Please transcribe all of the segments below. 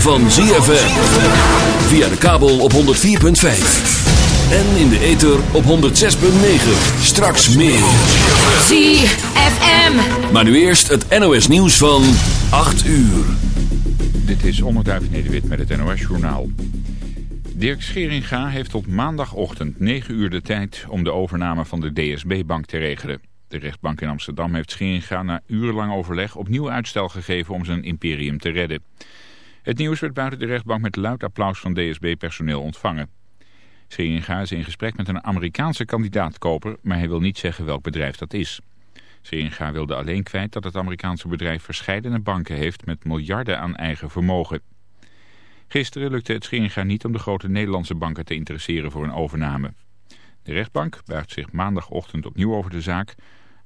van ZFM. Via de kabel op 104.5. En in de ether op 106.9. Straks meer. ZFM. Maar nu eerst het NOS nieuws van 8 uur. Dit is Onderduif Nederwit met het NOS Journaal. Dirk Scheringa heeft tot maandagochtend 9 uur de tijd om de overname van de DSB-bank te regelen. De rechtbank in Amsterdam heeft Scheringa na urenlang overleg opnieuw uitstel gegeven om zijn imperium te redden. Het nieuws werd buiten de rechtbank met luid applaus van DSB-personeel ontvangen. Scheringa is in gesprek met een Amerikaanse kandidaatkoper, maar hij wil niet zeggen welk bedrijf dat is. Scheringa wilde alleen kwijt dat het Amerikaanse bedrijf verscheidene banken heeft met miljarden aan eigen vermogen. Gisteren lukte het Scheringa niet om de grote Nederlandse banken te interesseren voor een overname. De rechtbank buigt zich maandagochtend opnieuw over de zaak.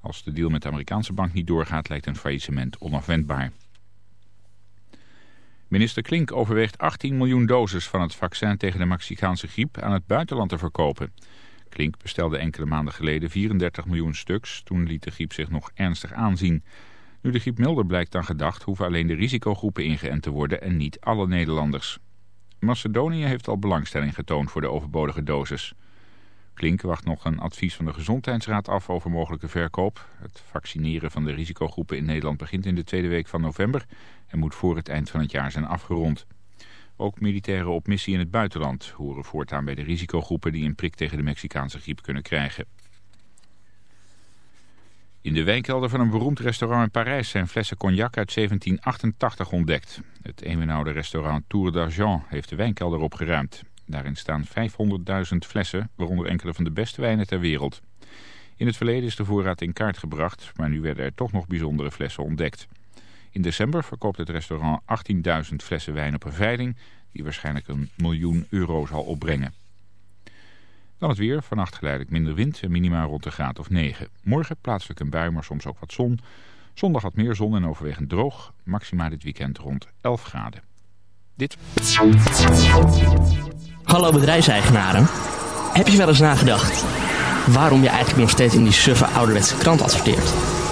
Als de deal met de Amerikaanse bank niet doorgaat lijkt een faillissement onafwendbaar. Minister Klink overweegt 18 miljoen doses van het vaccin tegen de Mexicaanse griep aan het buitenland te verkopen. Klink bestelde enkele maanden geleden 34 miljoen stuks. Toen liet de griep zich nog ernstig aanzien. Nu de griep milder blijkt dan gedacht, hoeven alleen de risicogroepen ingeënt te worden en niet alle Nederlanders. Macedonië heeft al belangstelling getoond voor de overbodige dosis. Klink wacht nog een advies van de Gezondheidsraad af over mogelijke verkoop. Het vaccineren van de risicogroepen in Nederland begint in de tweede week van november en moet voor het eind van het jaar zijn afgerond. Ook militairen op missie in het buitenland horen voortaan bij de risicogroepen die een prik tegen de Mexicaanse griep kunnen krijgen. In de wijnkelder van een beroemd restaurant in Parijs zijn flessen cognac uit 1788 ontdekt. Het eenwenoude restaurant Tour d'Argent heeft de wijnkelder opgeruimd. Daarin staan 500.000 flessen, waaronder enkele van de beste wijnen ter wereld. In het verleden is de voorraad in kaart gebracht, maar nu werden er toch nog bijzondere flessen ontdekt. In december verkoopt het restaurant 18.000 flessen wijn op een veiling, die waarschijnlijk een miljoen euro zal opbrengen. Dan het weer, vannacht geleidelijk minder wind en minimaal rond de graad of 9. Morgen plaatselijk een bui, maar soms ook wat zon. Zondag wat meer zon en overwegend droog. Maxima dit weekend rond 11 graden. Dit... Hallo bedrijfseigenaren. Heb je wel eens nagedacht waarom je eigenlijk nog steeds in die suffe ouderwetse krant adverteert?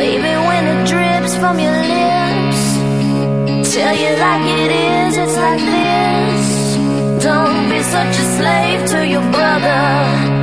Baby, when it drips from your lips, tell you like it is, it's like this. Don't be such a slave to your brother.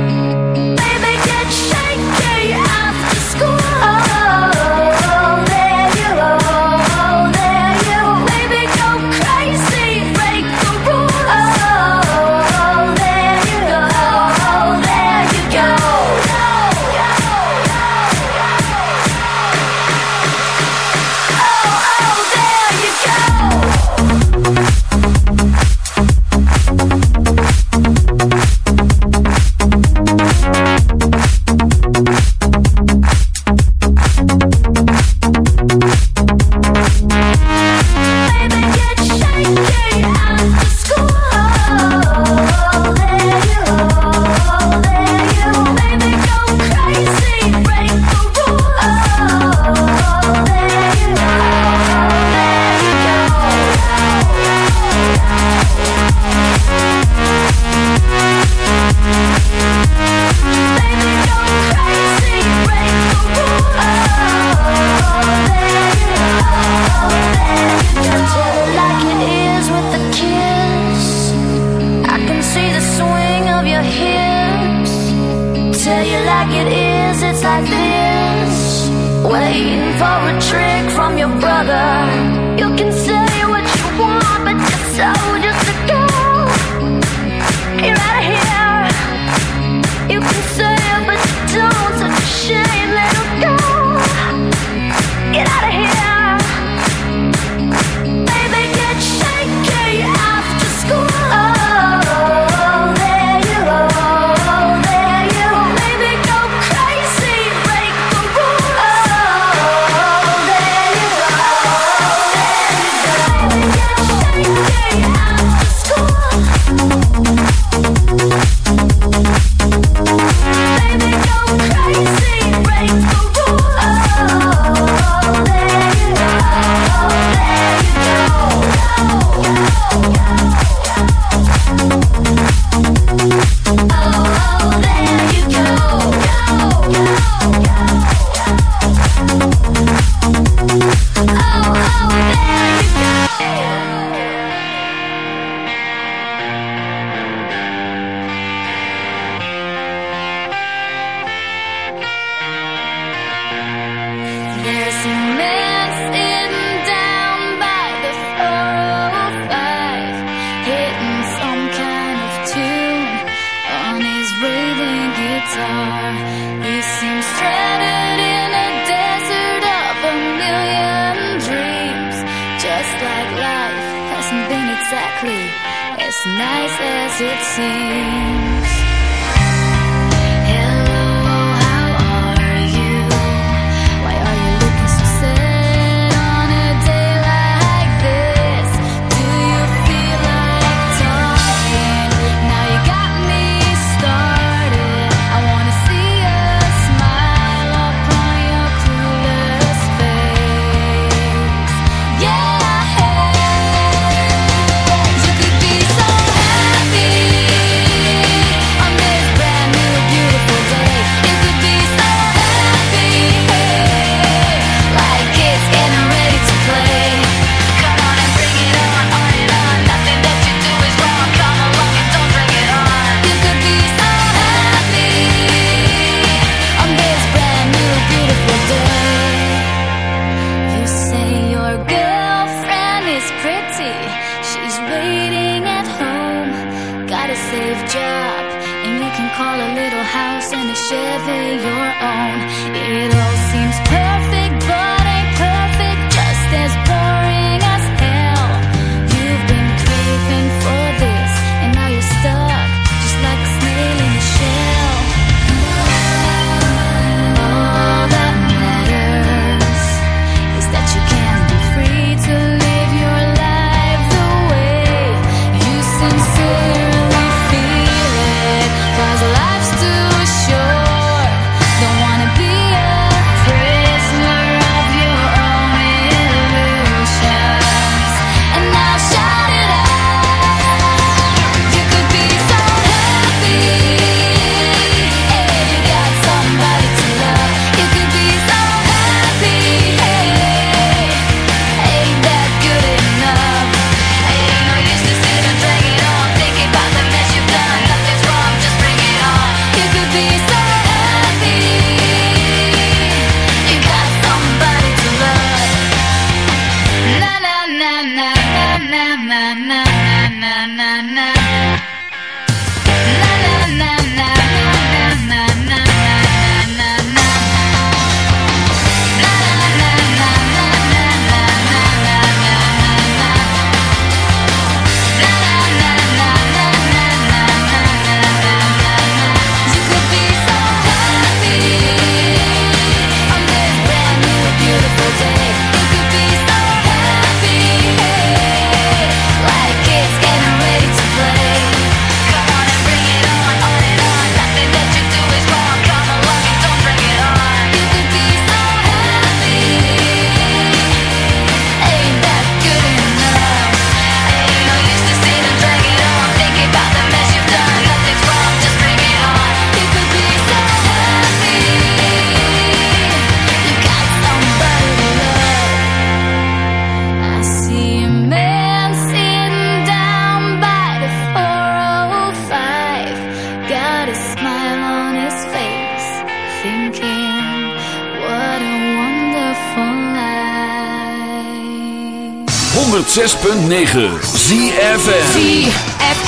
your own 106.9 ZFM. ZFM.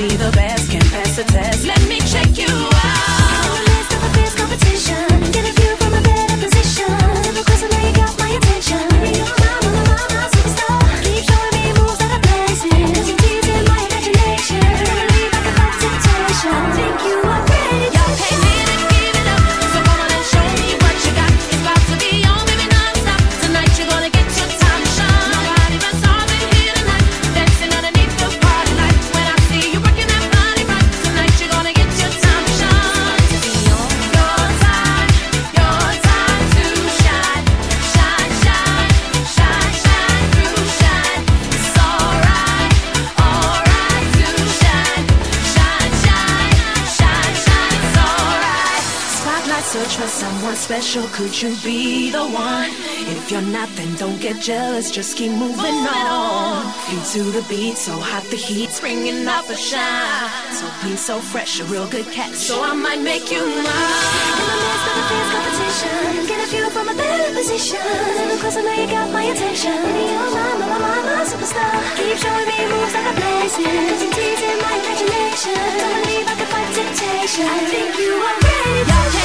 be the best, can pass the test. Let special? Could you be the one? If you're not, then don't get jealous, just keep moving on. Feet to the beat, so hot the heat, springing off a shine. So clean, so fresh, a real good catch. So I might make you mine. In the midst of a fierce competition, get a feel from a better position. Little closer, now you got my attention. You're my, my, my, my superstar. Keep showing me moves like a blazing, teasing my imagination. Don't believe I can fight temptation. I think you are ready.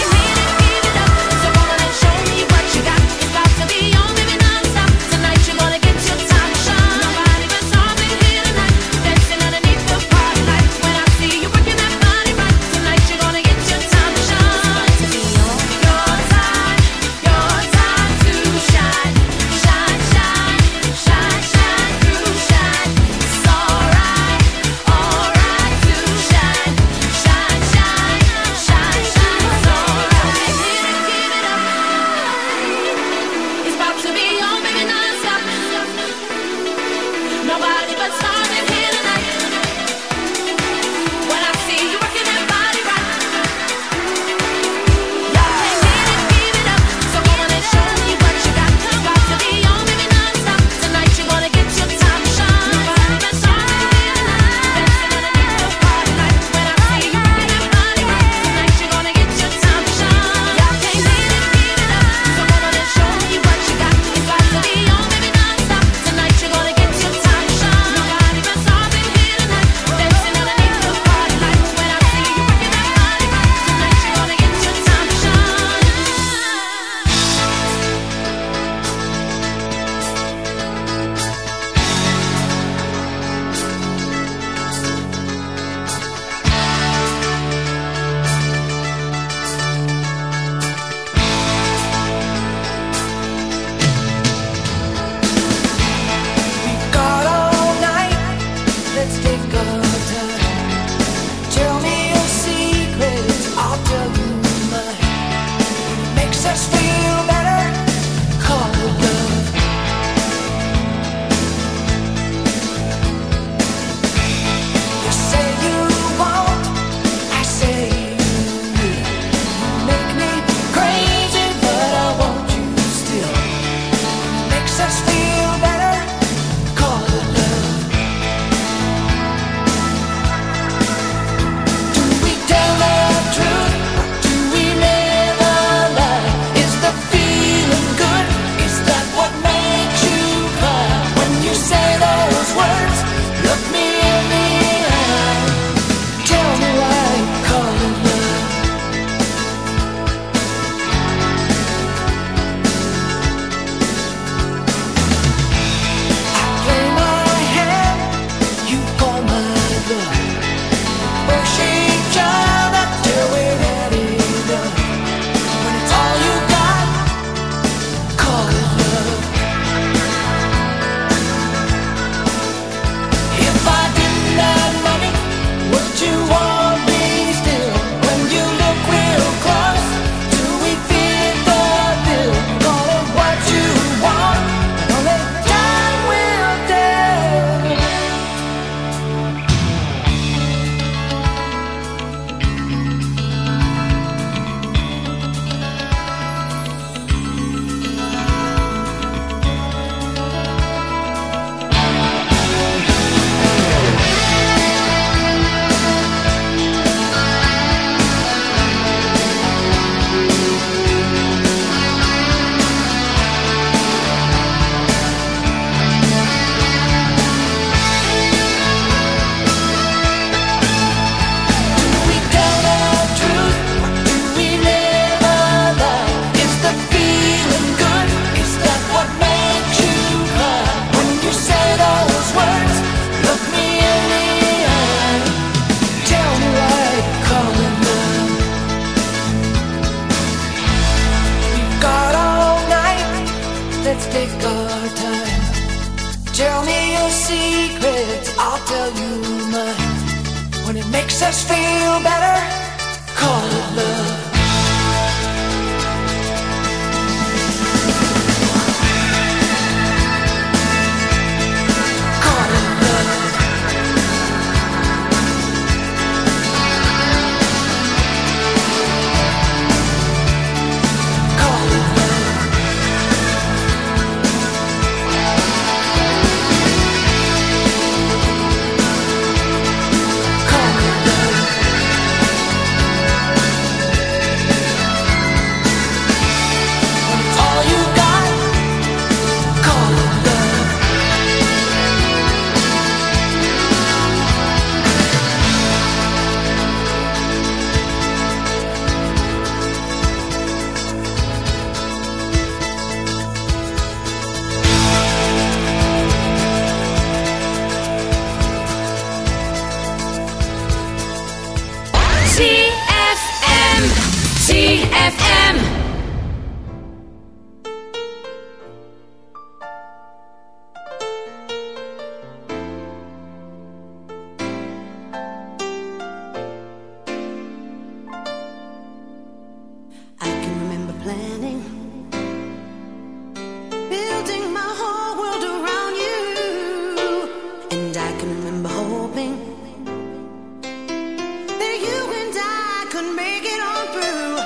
Couldn't make it on through,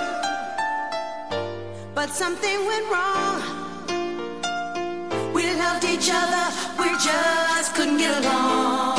but something went wrong. We loved each other, we just couldn't get along.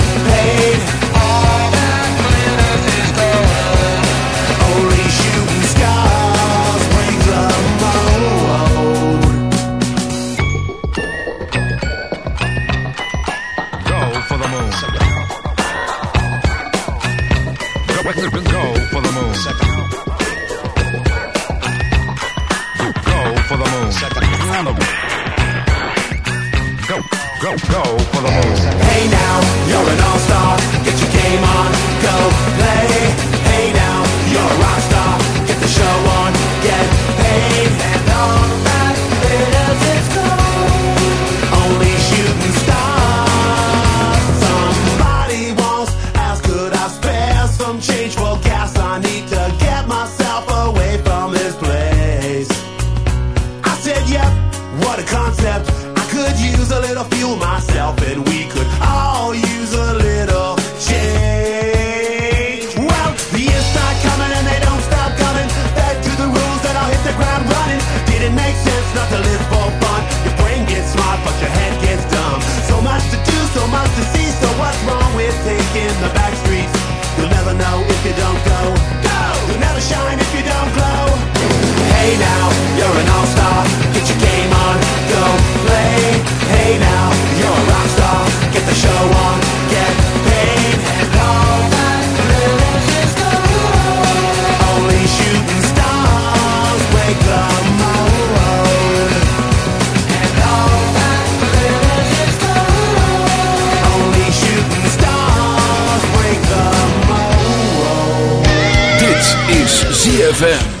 ZFM.